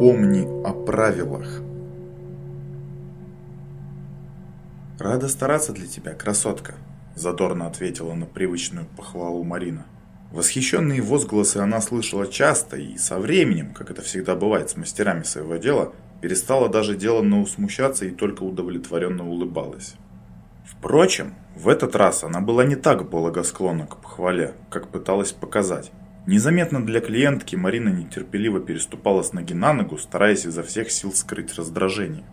Помни о правилах. «Рада стараться для тебя, красотка», – задорно ответила на привычную похвалу Марина. Восхищенные возгласы она слышала часто и со временем, как это всегда бывает с мастерами своего дела, перестала даже деланно усмущаться и только удовлетворенно улыбалась. Впрочем, в этот раз она была не так благосклонна к похвале, как пыталась показать. Незаметно для клиентки Марина нетерпеливо переступала с ноги на ногу, стараясь изо всех сил скрыть раздражение.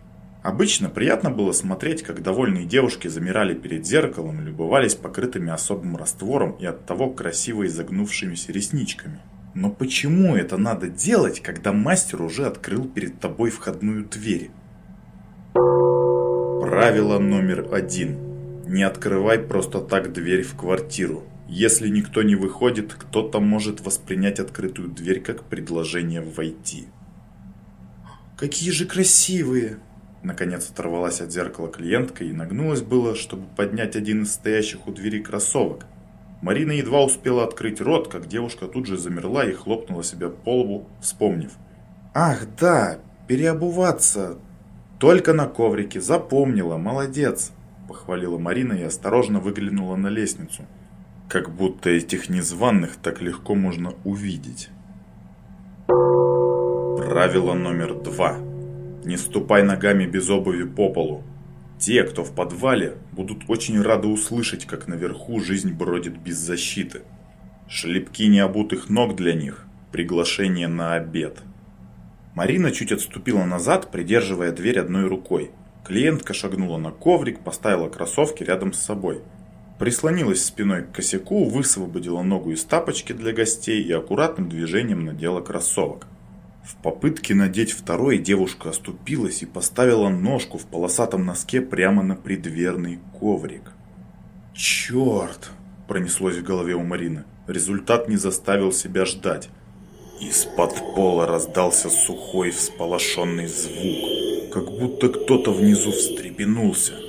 Обычно приятно было смотреть, как довольные девушки замирали перед зеркалом и любовались покрытыми особым раствором и оттого красиво изогнувшимися ресничками. Но почему это надо делать, когда мастер уже открыл перед тобой входную дверь? Правило номер один. Не открывай просто так дверь в квартиру. Если никто не выходит, кто-то может воспринять открытую дверь как предложение войти. «Какие же красивые!» Наконец оторвалась от зеркала клиентка и нагнулась было, чтобы поднять один из стоящих у двери кроссовок. Марина едва успела открыть рот, как девушка тут же замерла и хлопнула себя по лбу, вспомнив. «Ах, да, переобуваться!» «Только на коврике, запомнила, молодец!» Похвалила Марина и осторожно выглянула на лестницу – как будто этих незваных так легко можно увидеть. Правило номер два. Не ступай ногами без обуви по полу. Те, кто в подвале, будут очень рады услышать, как наверху жизнь бродит без защиты. Шлепки необутых ног для них – приглашение на обед. Марина чуть отступила назад, придерживая дверь одной рукой. Клиентка шагнула на коврик, поставила кроссовки рядом с собой – Прислонилась спиной к косяку, высвободила ногу из тапочки для гостей и аккуратным движением надела кроссовок. В попытке надеть второй девушка оступилась и поставила ножку в полосатом носке прямо на предверный коврик. «Черт!» – пронеслось в голове у Марины. Результат не заставил себя ждать. Из-под пола раздался сухой всполошенный звук, как будто кто-то внизу встрепенулся.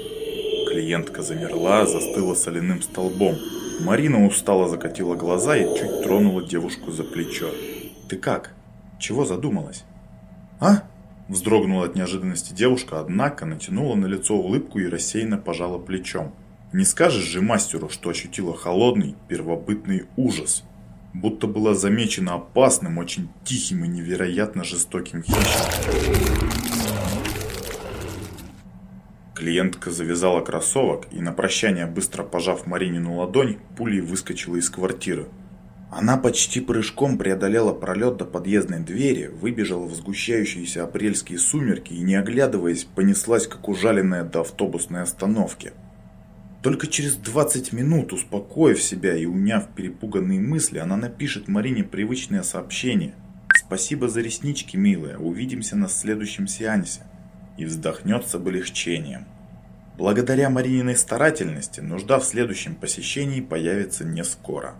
Клиентка замерла, застыла соляным столбом. Марина устало закатила глаза и чуть тронула девушку за плечо. «Ты как? Чего задумалась?» «А?» Вздрогнула от неожиданности девушка, однако натянула на лицо улыбку и рассеянно пожала плечом. «Не скажешь же мастеру, что ощутила холодный, первобытный ужас?» будто была замечена опасным, очень тихим и невероятно жестоким хищником. Клиентка завязала кроссовок и на прощание, быстро пожав Маринину ладонь, пулей выскочила из квартиры. Она почти прыжком преодолела пролет до подъездной двери, выбежала в сгущающиеся апрельские сумерки и, не оглядываясь, понеслась, как ужаленная до автобусной остановки. Только через 20 минут, успокоив себя и уняв перепуганные мысли, она напишет Марине привычное сообщение. «Спасибо за реснички, милая, увидимся на следующем сеансе» и вздохнет с облегчением. Благодаря Марининой старательности нужда в следующем посещении появится не скоро.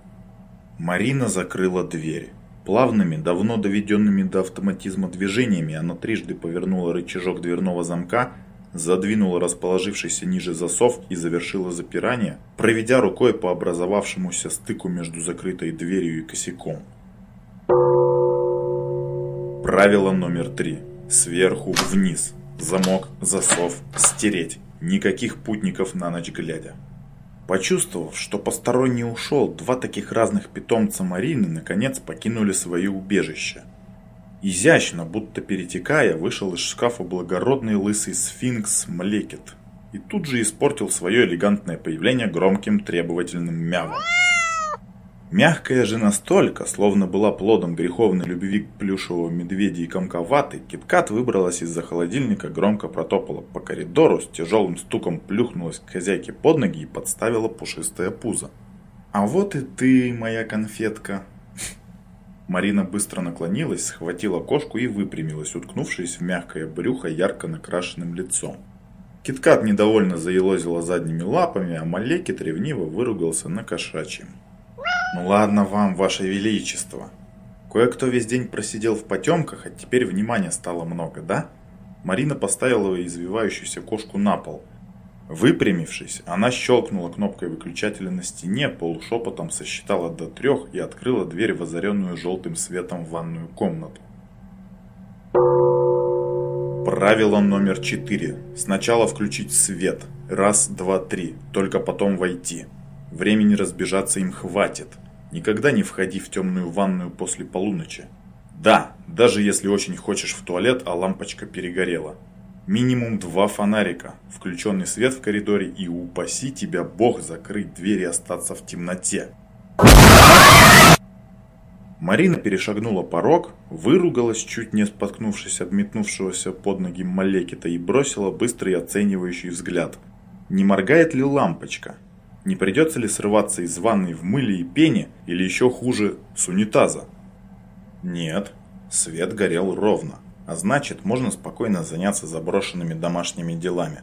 Марина закрыла дверь. Плавными, давно доведенными до автоматизма движениями она трижды повернула рычажок дверного замка, задвинула расположившийся ниже засов и завершила запирание, проведя рукой по образовавшемуся стыку между закрытой дверью и косяком. Правило номер три. Сверху вниз. Замок, засов, стереть. Никаких путников на ночь глядя. Почувствовав, что посторонний ушел, два таких разных питомца Марины наконец покинули свое убежище. Изящно, будто перетекая, вышел из шкафа благородный лысый сфинкс Млекет и тут же испортил свое элегантное появление громким требовательным мявом. Мягкая же настолько, словно была плодом греховной любви к плюшевого медведя и комковатой, Киткат выбралась из-за холодильника, громко протопала по коридору, с тяжелым стуком плюхнулась к хозяйке под ноги и подставила пушистое пузо. «А вот и ты, моя конфетка!» Марина быстро наклонилась, схватила кошку и выпрямилась, уткнувшись в мягкое брюхо ярко накрашенным лицом. Киткат недовольно заелозила задними лапами, а Малекит ревниво выругался на кошачьем. Ну ладно вам, ваше величество. Кое-кто весь день просидел в потемках, а теперь внимания стало много, да? Марина поставила извивающуюся кошку на пол. Выпрямившись, она щелкнула кнопкой выключателя на стене, полушепотом сосчитала до трех и открыла дверь в озаренную желтым светом ванную комнату. Правило номер четыре. Сначала включить свет. Раз, два, три. Только потом войти. Времени разбежаться им хватит. Никогда не входи в темную ванную после полуночи. Да, даже если очень хочешь в туалет, а лампочка перегорела. Минимум два фонарика, включенный свет в коридоре и упаси тебя Бог закрыть дверь и остаться в темноте. Марина перешагнула порог, выругалась, чуть не споткнувшись от метнувшегося под ноги Малекита и бросила быстрый оценивающий взгляд. Не моргает ли лампочка? Не придется ли срываться из ванной в мыле и пене, или еще хуже, с унитаза? Нет, свет горел ровно, а значит, можно спокойно заняться заброшенными домашними делами.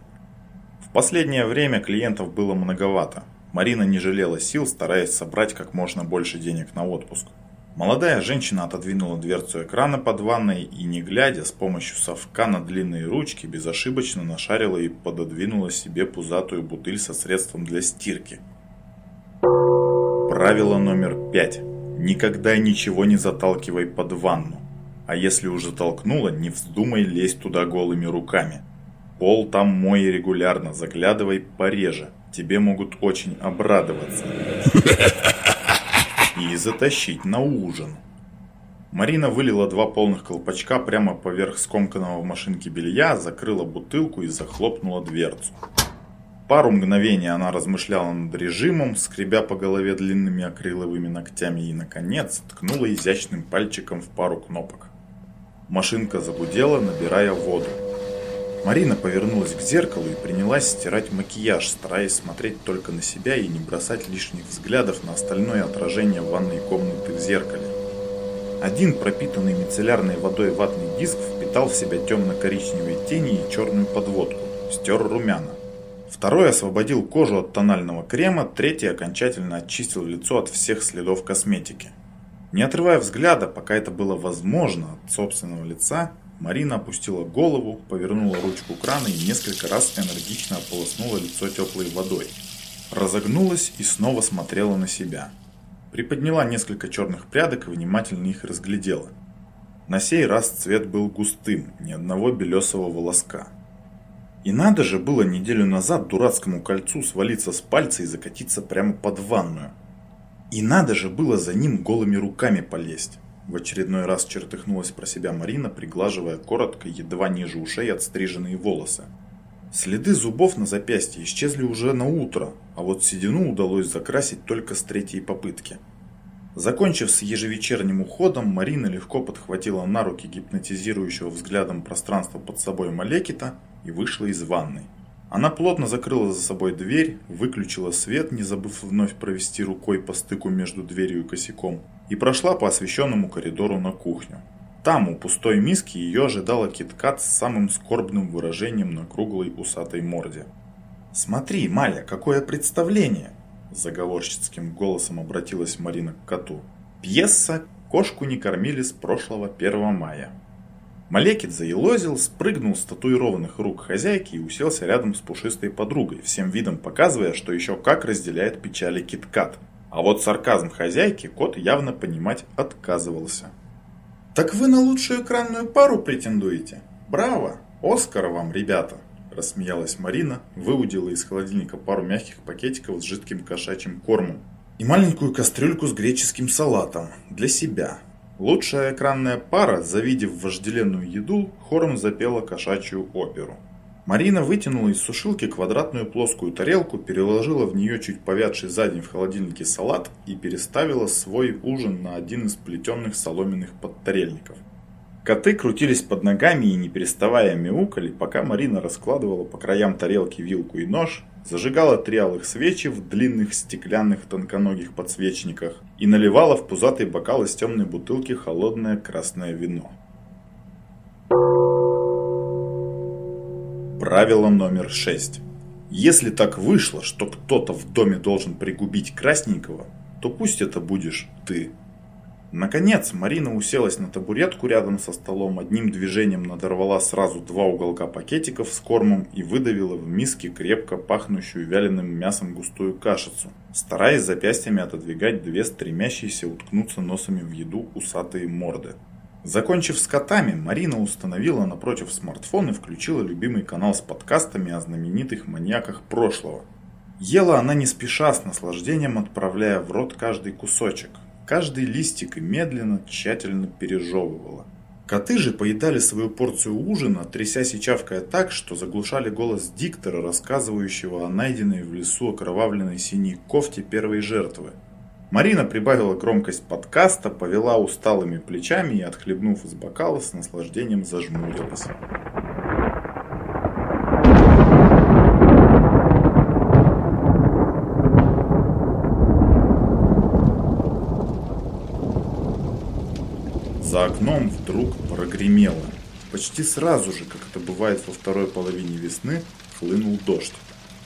В последнее время клиентов было многовато. Марина не жалела сил, стараясь собрать как можно больше денег на отпуск. Молодая женщина отодвинула дверцу экрана под ванной и, не глядя, с помощью совка на длинные ручки безошибочно нашарила и пододвинула себе пузатую бутыль со средством для стирки. Правило номер пять. Никогда ничего не заталкивай под ванну. А если уже толкнула, не вздумай лезть туда голыми руками. Пол там мой регулярно, заглядывай пореже. Тебе могут очень обрадоваться и затащить на ужин. Марина вылила два полных колпачка прямо поверх скомканного в машинке белья, закрыла бутылку и захлопнула дверцу. Пару мгновений она размышляла над режимом, скребя по голове длинными акриловыми ногтями и, наконец, ткнула изящным пальчиком в пару кнопок. Машинка загудела, набирая воду. Марина повернулась к зеркалу и принялась стирать макияж, стараясь смотреть только на себя и не бросать лишних взглядов на остальное отражение ванной комнаты в зеркале. Один пропитанный мицеллярной водой ватный диск впитал в себя темно-коричневые тени и черную подводку, стер румяна. Второй освободил кожу от тонального крема, третий окончательно очистил лицо от всех следов косметики. Не отрывая взгляда, пока это было возможно, от собственного лица, Марина опустила голову, повернула ручку крана и несколько раз энергично ополоснула лицо теплой водой. Разогнулась и снова смотрела на себя. Приподняла несколько черных прядок и внимательно их разглядела. На сей раз цвет был густым, ни одного белесого волоска. И надо же было неделю назад дурацкому кольцу свалиться с пальца и закатиться прямо под ванную. И надо же было за ним голыми руками полезть. В очередной раз чертыхнулась про себя Марина, приглаживая коротко, едва ниже ушей отстриженные волосы. Следы зубов на запястье исчезли уже на утро, а вот седину удалось закрасить только с третьей попытки. Закончив с ежевечерним уходом, Марина легко подхватила на руки гипнотизирующего взглядом пространство под собой Малекита и вышла из ванной. Она плотно закрыла за собой дверь, выключила свет, не забыв вновь провести рукой по стыку между дверью и косяком, и прошла по освещенному коридору на кухню. Там, у пустой миски, ее ожидала киткат с самым скорбным выражением на круглой усатой морде. «Смотри, Маля, какое представление!» Заговорщицким голосом обратилась Марина к коту. «Пьеса «Кошку не кормили с прошлого 1 мая». Малекит заелозил, спрыгнул с татуированных рук хозяйки и уселся рядом с пушистой подругой, всем видом показывая, что еще как разделяет печали киткат. А вот сарказм хозяйки кот явно понимать отказывался. «Так вы на лучшую экранную пару претендуете? Браво! Оскар вам, ребята!» Рассмеялась Марина, выудила из холодильника пару мягких пакетиков с жидким кошачьим кормом и маленькую кастрюльку с греческим салатом для себя. Лучшая экранная пара, завидев вожделенную еду, хором запела кошачью оперу. Марина вытянула из сушилки квадратную плоскую тарелку, переложила в нее чуть повядший за день в холодильнике салат и переставила свой ужин на один из плетенных соломенных подтарельников. Коты крутились под ногами и не переставая мяукали, пока Марина раскладывала по краям тарелки вилку и нож, зажигала три алых свечи в длинных стеклянных тонконогих подсвечниках и наливала в пузатый бокал из темной бутылки холодное красное вино. Правило номер шесть. Если так вышло, что кто-то в доме должен пригубить красненького, то пусть это будешь ты. Наконец, Марина уселась на табуретку рядом со столом, одним движением надорвала сразу два уголка пакетиков с кормом и выдавила в миске крепко пахнущую вяленым мясом густую кашицу, стараясь запястьями отодвигать две стремящиеся уткнуться носами в еду усатые морды. Закончив с котами, Марина установила напротив смартфон и включила любимый канал с подкастами о знаменитых маньяках прошлого. Ела она не спеша, с наслаждением отправляя в рот каждый кусочек, каждый листик и медленно, тщательно пережевывала. Коты же поедали свою порцию ужина, трясясь и чавкая так, что заглушали голос диктора, рассказывающего о найденной в лесу окровавленной синей кофте первой жертвы. Марина прибавила громкость подкаста, повела усталыми плечами и, отхлебнув из бокала, с наслаждением зажмурилась. За окном вдруг прогремело. Почти сразу же, как это бывает во второй половине весны, хлынул дождь.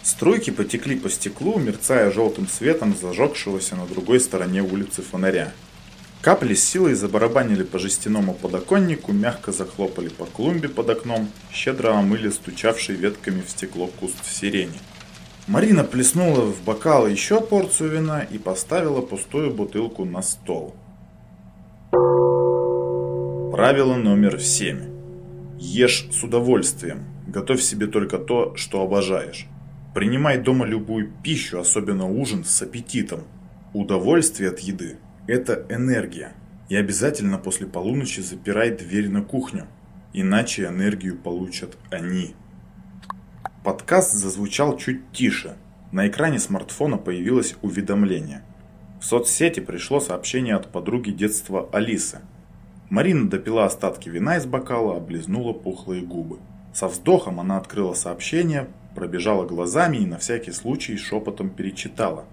Струйки потекли по стеклу, мерцая желтым светом зажегшегося на другой стороне улицы фонаря. Капли с силой забарабанили по жестяному подоконнику, мягко захлопали по клумбе под окном, щедро омыли стучавший ветками в стекло куст сирени. Марина плеснула в бокал еще порцию вина и поставила пустую бутылку на стол. Правило номер семь. Ешь с удовольствием. Готовь себе только то, что обожаешь. Принимай дома любую пищу, особенно ужин, с аппетитом. Удовольствие от еды – это энергия. И обязательно после полуночи запирай дверь на кухню, иначе энергию получат они. Подкаст зазвучал чуть тише. На экране смартфона появилось уведомление. В соцсети пришло сообщение от подруги детства Алисы. Марина допила остатки вина из бокала, облизнула пухлые губы. Со вздохом она открыла сообщение, пробежала глазами и на всякий случай шепотом перечитала.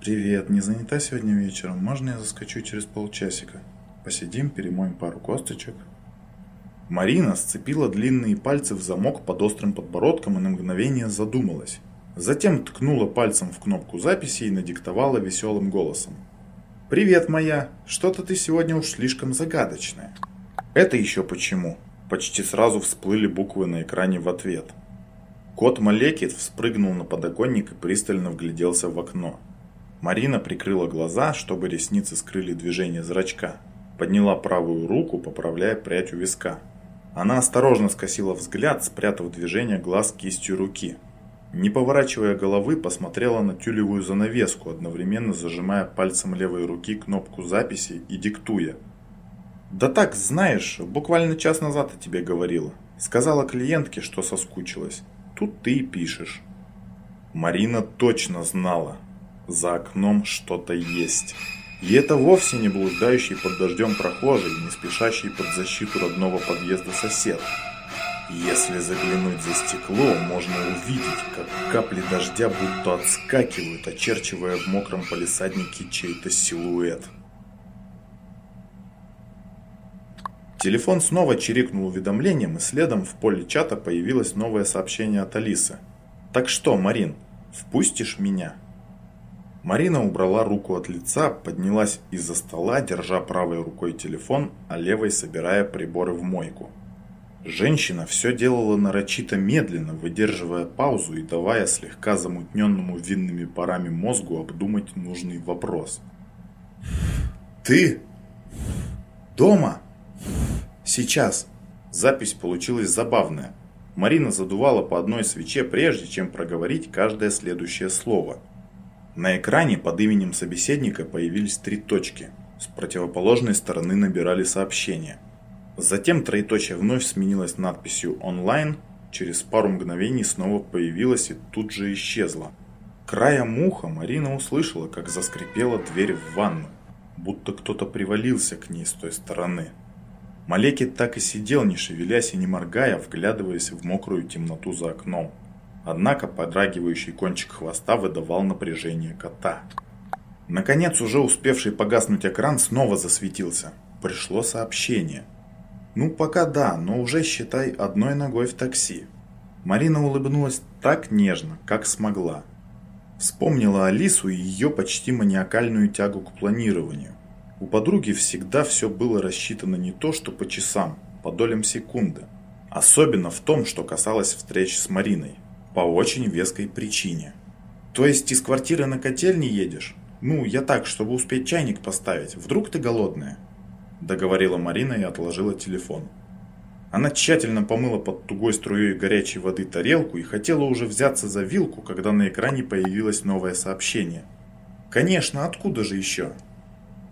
«Привет, не занята сегодня вечером? Можно я заскочу через полчасика? Посидим, перемоем пару косточек?» Марина сцепила длинные пальцы в замок под острым подбородком и на мгновение задумалась. Затем ткнула пальцем в кнопку записи и надиктовала веселым голосом. «Привет, моя! Что-то ты сегодня уж слишком загадочная». «Это еще почему?» Почти сразу всплыли буквы на экране в ответ – Кот Малекит вспрыгнул на подоконник и пристально вгляделся в окно. Марина прикрыла глаза, чтобы ресницы скрыли движение зрачка. Подняла правую руку, поправляя прядь у виска. Она осторожно скосила взгляд, спрятав движение глаз кистью руки. Не поворачивая головы, посмотрела на тюлевую занавеску, одновременно зажимая пальцем левой руки кнопку записи и диктуя. «Да так, знаешь, буквально час назад я тебе говорила. Сказала клиентке, что соскучилась. Тут ты и пишешь. Марина точно знала, за окном что-то есть. И это вовсе не блуждающий под дождем прохожий, не спешащий под защиту родного подъезда сосед. Если заглянуть за стекло, можно увидеть, как капли дождя будто отскакивают, очерчивая в мокром палисаднике чей-то силуэт. Телефон снова чирикнул уведомлением, и следом в поле чата появилось новое сообщение от Алисы. «Так что, Марин, впустишь меня?» Марина убрала руку от лица, поднялась из-за стола, держа правой рукой телефон, а левой собирая приборы в мойку. Женщина все делала нарочито медленно, выдерживая паузу и давая слегка замутненному винными парами мозгу обдумать нужный вопрос. «Ты? Дома?» Сейчас. Запись получилась забавная. Марина задувала по одной свече, прежде чем проговорить каждое следующее слово. На экране под именем собеседника появились три точки. С противоположной стороны набирали сообщение. Затем троеточие вновь сменилось надписью «Онлайн», через пару мгновений снова появилась и тут же исчезла. Краем уха Марина услышала, как заскрипела дверь в ванну, будто кто-то привалился к ней с той стороны. Малеки так и сидел, не шевелясь и не моргая, вглядываясь в мокрую темноту за окном. Однако подрагивающий кончик хвоста выдавал напряжение кота. Наконец, уже успевший погаснуть экран снова засветился. Пришло сообщение. Ну, пока да, но уже, считай, одной ногой в такси. Марина улыбнулась так нежно, как смогла. Вспомнила Алису и ее почти маниакальную тягу к планированию. У подруги всегда все было рассчитано не то, что по часам, по долям секунды. Особенно в том, что касалось встреч с Мариной. По очень веской причине. То есть из квартиры на котельне едешь? Ну, я так, чтобы успеть чайник поставить. Вдруг ты голодная? договорила Марина и отложила телефон. Она тщательно помыла под тугой струей горячей воды тарелку и хотела уже взяться за вилку, когда на экране появилось новое сообщение. Конечно, откуда же еще?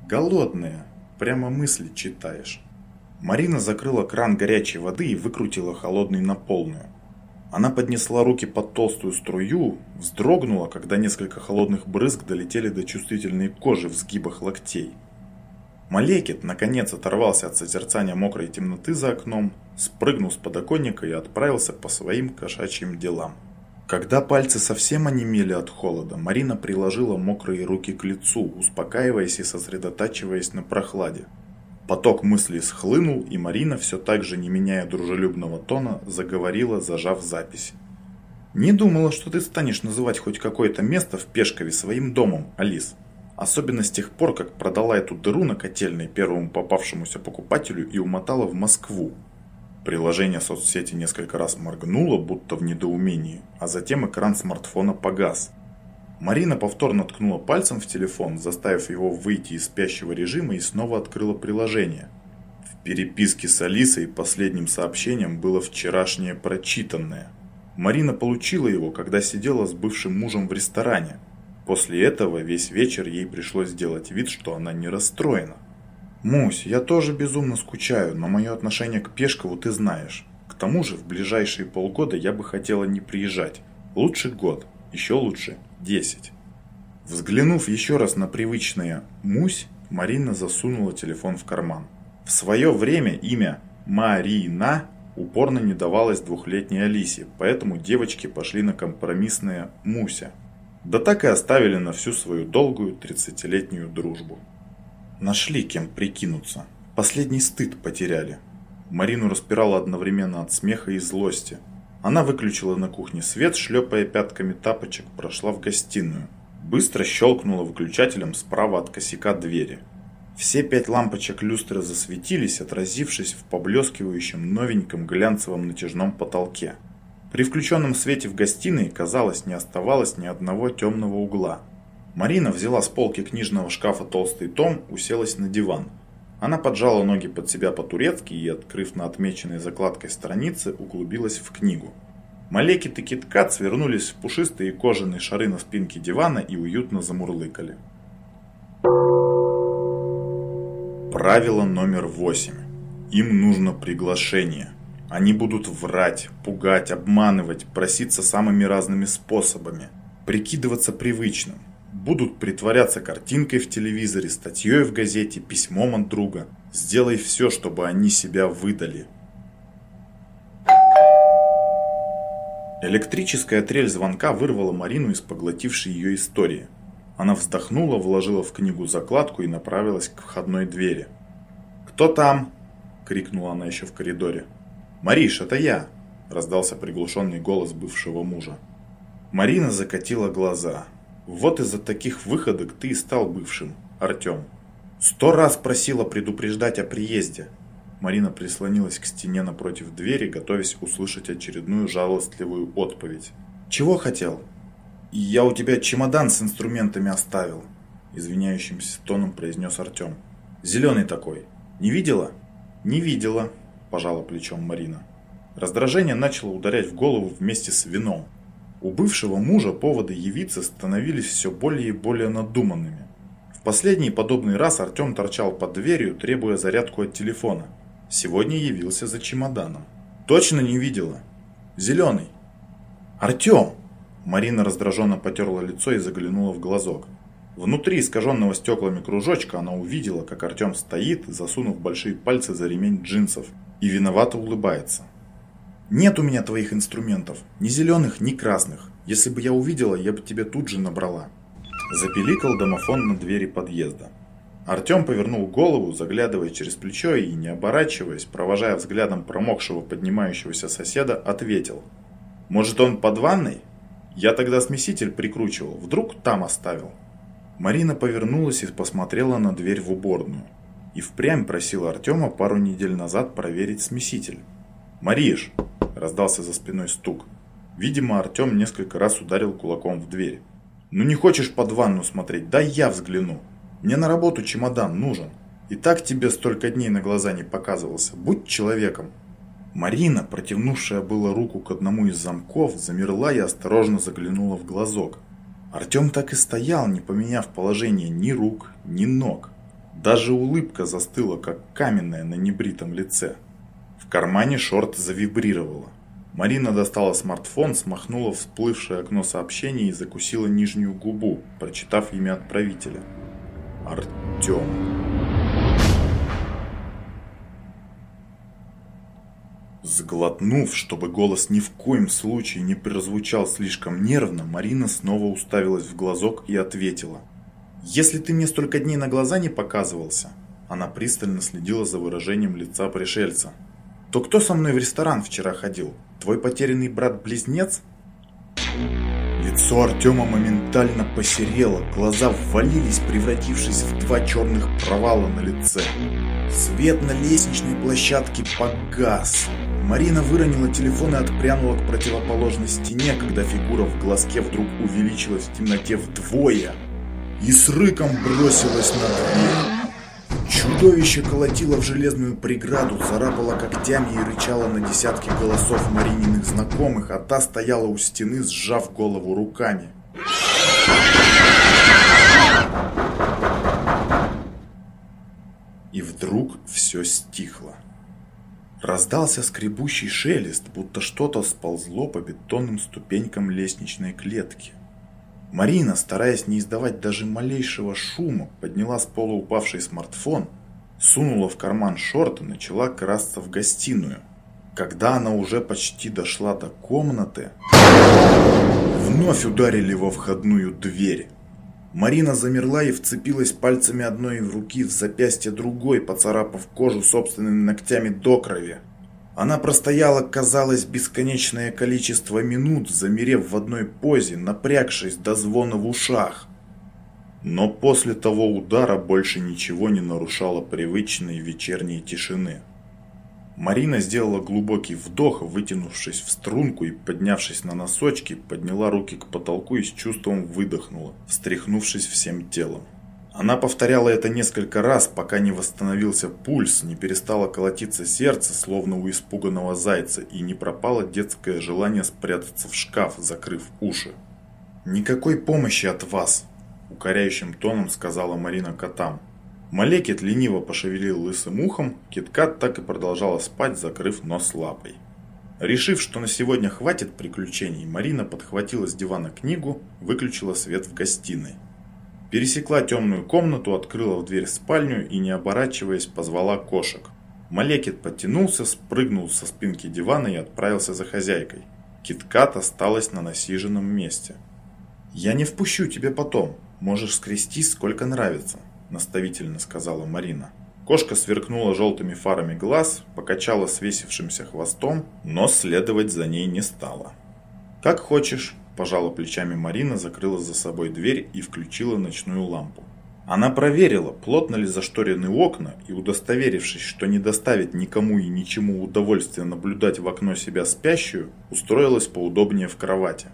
Голодная, прямо мысли читаешь. Марина закрыла кран горячей воды и выкрутила холодный на полную. Она поднесла руки под толстую струю, вздрогнула, когда несколько холодных брызг долетели до чувствительной кожи в сгибах локтей. Малекит, наконец, оторвался от созерцания мокрой темноты за окном, спрыгнул с подоконника и отправился по своим кошачьим делам. Когда пальцы совсем онемели от холода, Марина приложила мокрые руки к лицу, успокаиваясь и сосредотачиваясь на прохладе. Поток мыслей схлынул, и Марина, все так же не меняя дружелюбного тона, заговорила, зажав запись. «Не думала, что ты станешь называть хоть какое-то место в Пешкове своим домом, Алис. Особенно с тех пор, как продала эту дыру на котельной первому попавшемуся покупателю и умотала в Москву. Приложение соцсети несколько раз моргнуло, будто в недоумении, а затем экран смартфона погас – Марина повторно ткнула пальцем в телефон, заставив его выйти из спящего режима и снова открыла приложение. В переписке с Алисой последним сообщением было вчерашнее прочитанное. Марина получила его, когда сидела с бывшим мужем в ресторане. После этого весь вечер ей пришлось сделать вид, что она не расстроена. «Мусь, я тоже безумно скучаю, но мое отношение к Пешкову ты знаешь. К тому же в ближайшие полгода я бы хотела не приезжать. Лучше год, еще лучше 10. Взглянув еще раз на привычное «Мусь», Марина засунула телефон в карман. В свое время имя Марина упорно не давалось двухлетней Алисе, поэтому девочки пошли на компромиссное «Муся». Да так и оставили на всю свою долгую 30-летнюю дружбу. Нашли кем прикинуться. Последний стыд потеряли. Марину распирала одновременно от смеха и злости – она выключила на кухне свет, шлепая пятками тапочек, прошла в гостиную. Быстро щелкнула выключателем справа от косяка двери. Все пять лампочек люстры засветились, отразившись в поблескивающем новеньком глянцевом натяжном потолке. При включенном свете в гостиной, казалось, не оставалось ни одного темного угла. Марина взяла с полки книжного шкафа толстый том, уселась на диван – она поджала ноги под себя по-турецки и, открыв на отмеченной закладкой страницы, углубилась в книгу. Малекит и Киткат свернулись в пушистые кожаные шары на спинке дивана и уютно замурлыкали. Правило номер восемь. Им нужно приглашение. Они будут врать, пугать, обманывать, проситься самыми разными способами, прикидываться привычным будут притворяться картинкой в телевизоре, статьей в газете, письмом от друга. Сделай все, чтобы они себя выдали. Электрическая трель звонка вырвала Марину из поглотившей ее истории. Она вздохнула, вложила в книгу закладку и направилась к входной двери. «Кто там?» – крикнула она еще в коридоре. «Мариш, это я!» – раздался приглушенный голос бывшего мужа. Марина закатила глаза. Вот из-за таких выходок ты и стал бывшим, Артем. Сто раз просила предупреждать о приезде. Марина прислонилась к стене напротив двери, готовясь услышать очередную жалостливую отповедь. «Чего хотел?» «Я у тебя чемодан с инструментами оставил», извиняющимся тоном произнес Артем. «Зеленый такой. Не видела?» «Не видела», пожала плечом Марина. Раздражение начало ударять в голову вместе с вином. У бывшего мужа поводы явиться становились все более и более надуманными. В последний подобный раз Артем торчал под дверью, требуя зарядку от телефона. Сегодня явился за чемоданом. Точно не видела. Зеленый. Артем! Марина раздраженно потерла лицо и заглянула в глазок. Внутри искаженного стеклами кружочка она увидела, как Артем стоит, засунув большие пальцы за ремень джинсов, и виновато улыбается. Нет у меня твоих инструментов, ни зеленых, ни красных. Если бы я увидела, я бы тебе тут же набрала. Запиликал домофон на двери подъезда. Артем повернул голову, заглядывая через плечо и, не оборачиваясь, провожая взглядом промокшего поднимающегося соседа, ответил. «Может, он под ванной? Я тогда смеситель прикручивал, вдруг там оставил». Марина повернулась и посмотрела на дверь в уборную. И впрямь просила Артема пару недель назад проверить смеситель. «Мариш!» – раздался за спиной стук. Видимо, Артем несколько раз ударил кулаком в дверь. «Ну не хочешь под ванну смотреть? Дай я взгляну. Мне на работу чемодан нужен». И так тебе столько дней на глаза не показывался. Будь человеком. Марина, протянувшая было руку к одному из замков, замерла и осторожно заглянула в глазок. Артем так и стоял, не поменяв положение ни рук, ни ног. Даже улыбка застыла, как каменная на небритом лице. Кармане шорт завибрировала. Марина достала смартфон, смахнула всплывшее окно сообщений и закусила нижнюю губу, прочитав имя отправителя. Артем. Сглотнув, чтобы голос ни в коем случае не прозвучал слишком нервно, Марина снова уставилась в глазок и ответила. «Если ты мне столько дней на глаза не показывался...» Она пристально следила за выражением лица пришельца. «То кто со мной в ресторан вчера ходил? Твой потерянный брат-близнец?» Лицо Артема моментально посерело, глаза ввалились, превратившись в два черных провала на лице. Свет на лестничной площадке погас. Марина выронила телефон и отпрянула к противоположной стене, когда фигура в глазке вдруг увеличилась в темноте вдвое и с рыком бросилась на дверь. Чудовище колотило в железную преграду, царапало когтями и рычало на десятки голосов Марининых знакомых, а та стояла у стены, сжав голову руками. И вдруг все стихло. Раздался скребущий шелест, будто что-то сползло по бетонным ступенькам лестничной клетки. Марина, стараясь не издавать даже малейшего шума, подняла с пола упавший смартфон, сунула в карман шорт и начала красться в гостиную. Когда она уже почти дошла до комнаты, вновь ударили во входную дверь. Марина замерла и вцепилась пальцами одной руки в запястье другой, поцарапав кожу собственными ногтями до крови. Она простояла, казалось, бесконечное количество минут, замерев в одной позе, напрягшись до звона в ушах. Но после того удара больше ничего не нарушало привычной вечерней тишины. Марина сделала глубокий вдох, вытянувшись в струнку и поднявшись на носочки, подняла руки к потолку и с чувством выдохнула, встряхнувшись всем телом. Она повторяла это несколько раз, пока не восстановился пульс, не перестало колотиться сердце, словно у испуганного зайца, и не пропало детское желание спрятаться в шкаф, закрыв уши. «Никакой помощи от вас!» – укоряющим тоном сказала Марина котам. Малекит лениво пошевелил лысым ухом, Киткат так и продолжала спать, закрыв нос лапой. Решив, что на сегодня хватит приключений, Марина подхватила с дивана книгу, выключила свет в гостиной. Пересекла темную комнату, открыла в дверь спальню и, не оборачиваясь, позвала кошек. Малекит подтянулся, спрыгнул со спинки дивана и отправился за хозяйкой. Киткат осталась на насиженном месте. «Я не впущу тебя потом. Можешь скрестись сколько нравится», наставительно сказала Марина. Кошка сверкнула желтыми фарами глаз, покачала свесившимся хвостом, но следовать за ней не стала. «Как хочешь», – пожала плечами Марина, закрыла за собой дверь и включила ночную лампу. Она проверила, плотно ли зашторены окна, и удостоверившись, что не доставит никому и ничему удовольствия наблюдать в окно себя спящую, устроилась поудобнее в кровати.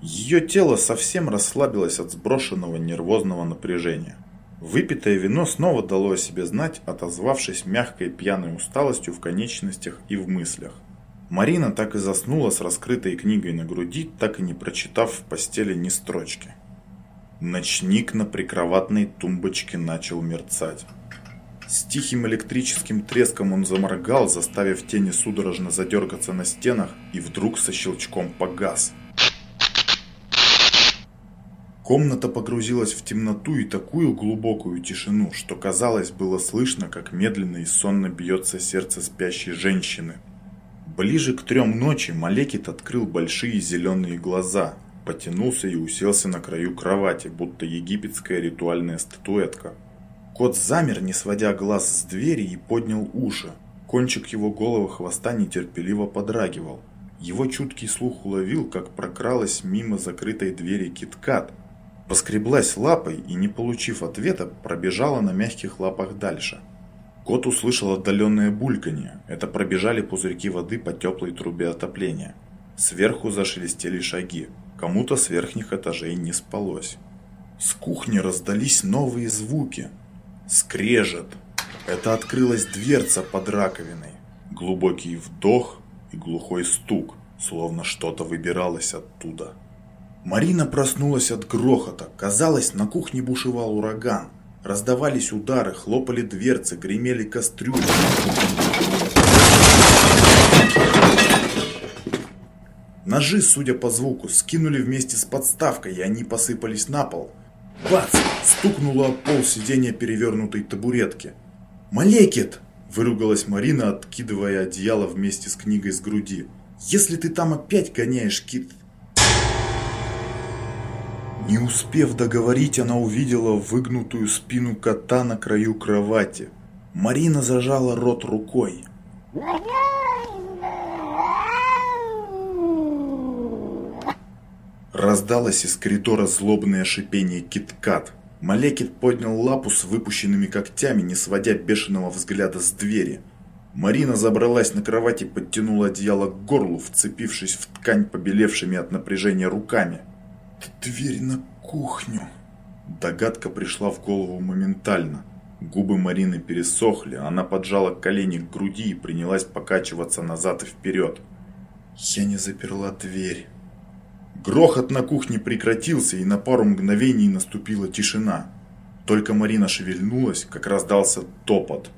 Ее тело совсем расслабилось от сброшенного нервозного напряжения. Выпитое вино снова дало о себе знать, отозвавшись мягкой пьяной усталостью в конечностях и в мыслях. Марина так и заснула с раскрытой книгой на груди, так и не прочитав в постели ни строчки. Ночник на прикроватной тумбочке начал мерцать. С тихим электрическим треском он заморгал, заставив тени судорожно задергаться на стенах, и вдруг со щелчком погас – Комната погрузилась в темноту и такую глубокую тишину, что казалось было слышно, как медленно и сонно бьется сердце спящей женщины. Ближе к трем ночи Малекит открыл большие зеленые глаза, потянулся и уселся на краю кровати, будто египетская ритуальная статуэтка. Кот замер, не сводя глаз с двери и поднял уши. Кончик его голого хвоста нетерпеливо подрагивал. Его чуткий слух уловил, как прокралась мимо закрытой двери киткат – Поскреблась лапой и, не получив ответа, пробежала на мягких лапах дальше. Кот услышал отдаленное бульканье. Это пробежали пузырьки воды по теплой трубе отопления. Сверху зашелестели шаги. Кому-то с верхних этажей не спалось. С кухни раздались новые звуки. Скрежет, Это открылась дверца под раковиной. Глубокий вдох и глухой стук, словно что-то выбиралось оттуда. Марина проснулась от грохота. Казалось, на кухне бушевал ураган. Раздавались удары, хлопали дверцы, гремели кастрюли. Ножи, судя по звуку, скинули вместе с подставкой, и они посыпались на пол. Бац! Стукнуло об пол сиденья перевернутой табуретки. «Малекет!» – выругалась Марина, откидывая одеяло вместе с книгой с груди. «Если ты там опять гоняешь кит...» Не успев договорить, она увидела выгнутую спину кота на краю кровати. Марина зажала рот рукой. Раздалось из коридора злобное шипение киткат. Малекит поднял лапу с выпущенными когтями, не сводя бешеного взгляда с двери. Марина забралась на кровать и подтянула одеяло к горлу, вцепившись в ткань побелевшими от напряжения руками. «Дверь на кухню!» Догадка пришла в голову моментально. Губы Марины пересохли, она поджала колени к груди и принялась покачиваться назад и вперед. «Я не заперла дверь!» Грохот на кухне прекратился, и на пару мгновений наступила тишина. Только Марина шевельнулась, как раздался топот.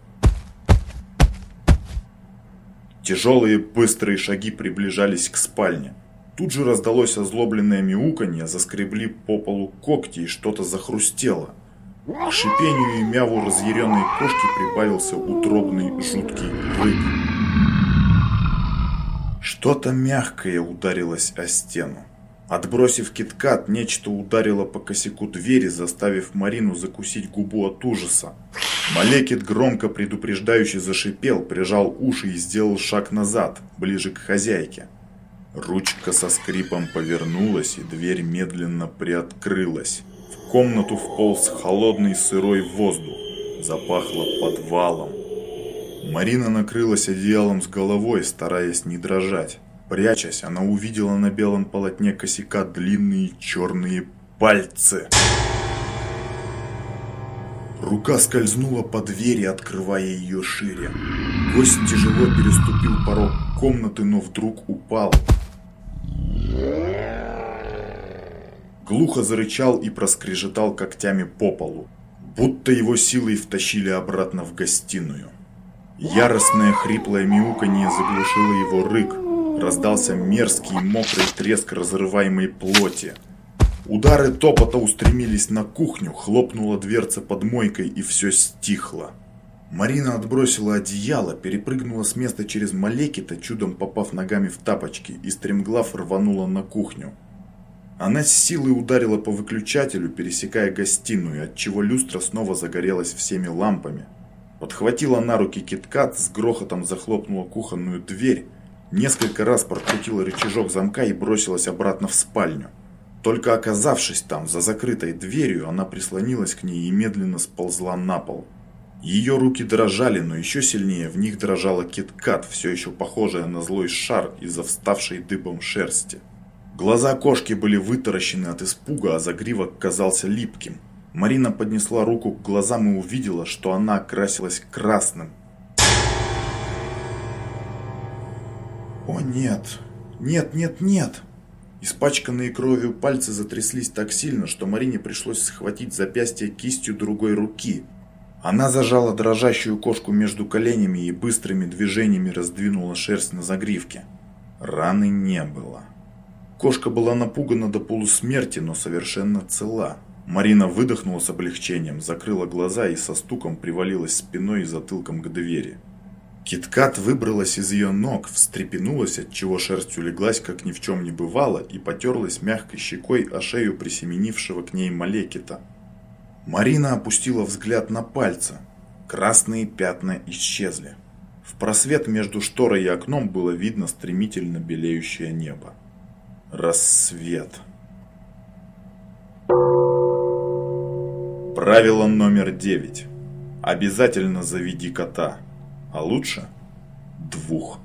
Тяжелые быстрые шаги приближались к спальне. Тут же раздалось озлобленное мяуканье, заскребли по полу когти и что-то захрустело. К шипению и мяву разъяренной кошки прибавился утробный жуткий рык. Что-то мягкое ударилось о стену. Отбросив киткат, нечто ударило по косяку двери, заставив Марину закусить губу от ужаса. Малекит громко предупреждающе зашипел, прижал уши и сделал шаг назад, ближе к хозяйке. Ручка со скрипом повернулась, и дверь медленно приоткрылась. В комнату вполз холодный сырой воздух. Запахло подвалом. Марина накрылась одеялом с головой, стараясь не дрожать. Прячась, она увидела на белом полотне косяка длинные черные пальцы. Рука скользнула по двери, открывая ее шире. Гость тяжело переступил порог комнаты, но вдруг упал. Глухо зарычал и проскрежетал когтями по полу, будто его силой втащили обратно в гостиную. Яростное хриплое мяуканье заглушило его рык, Раздался мерзкий мокрый треск разрываемой плоти. Удары топота устремились на кухню, хлопнула дверца под мойкой и все стихло. Марина отбросила одеяло, перепрыгнула с места через Малекита, чудом попав ногами в тапочки, и стремглав рванула на кухню. Она с силой ударила по выключателю, пересекая гостиную, отчего люстра снова загорелась всеми лампами. Подхватила на руки киткат, с грохотом захлопнула кухонную дверь, Несколько раз прокрутила рычажок замка и бросилась обратно в спальню. Только оказавшись там, за закрытой дверью, она прислонилась к ней и медленно сползла на пол. Ее руки дрожали, но еще сильнее в них дрожала киткат, все еще похожая на злой шар из-за вставшей дыбом шерсти. Глаза кошки были вытаращены от испуга, а загривок казался липким. Марина поднесла руку к глазам и увидела, что она окрасилась красным, О нет, нет, нет, нет! Испачканные кровью пальцы затряслись так сильно, что Марине пришлось схватить запястье кистью другой руки. Она зажала дрожащую кошку между коленями и быстрыми движениями раздвинула шерсть на загривке. Раны не было. Кошка была напугана до полусмерти, но совершенно цела. Марина выдохнула с облегчением, закрыла глаза и со стуком привалилась спиной и затылком к двери. Киткат выбралась из ее ног, встрепенулась, отчего шерсть улеглась, как ни в чем не бывало, и потерлась мягкой щекой о шею присеменившего к ней Малекита. Марина опустила взгляд на пальцы. Красные пятна исчезли. В просвет между шторой и окном было видно стремительно белеющее небо. Рассвет. Правило номер девять. Обязательно заведи кота а лучше двух.